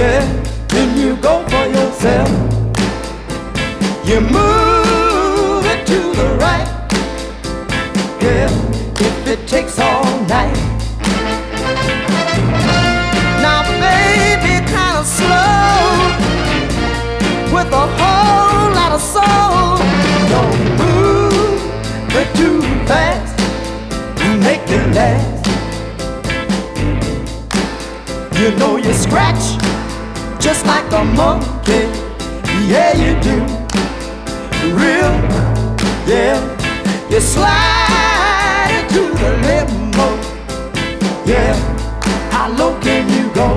Yeah, then you go for yourself. You move it to the right. Yeah, if it takes all night. Now, baby, kind of slow with a whole lot of soul. Don't move it too fast. Make it last. You know you scratch just like a monkey. Yeah, you do. Real, yeah. You slide into the limbo. Yeah, how low can you go?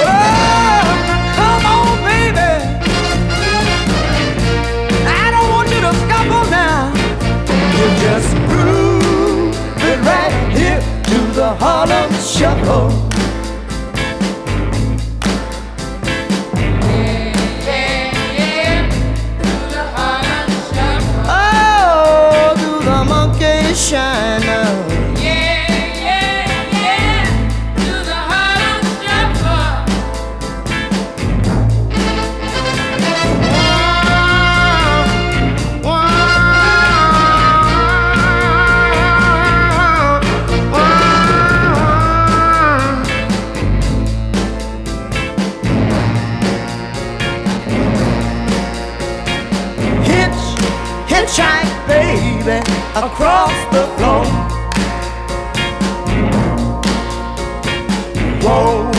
Oh, come on, baby. I don't want you to scuffle now. You just groove it right here to the Harlem Shuffle. Shine across the floor. Whoa,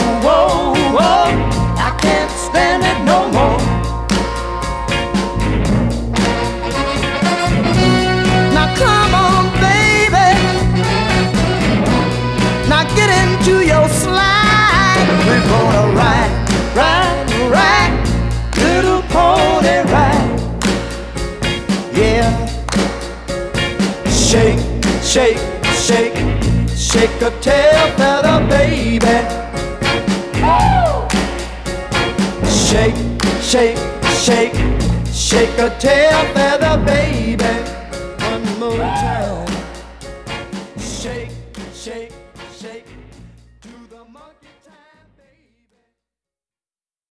Shake, shake, shake a tail feather, baby. Woo! Shake, shake, shake, shake a tail feather, baby. One more time. Shake, shake, shake. Do the monkey.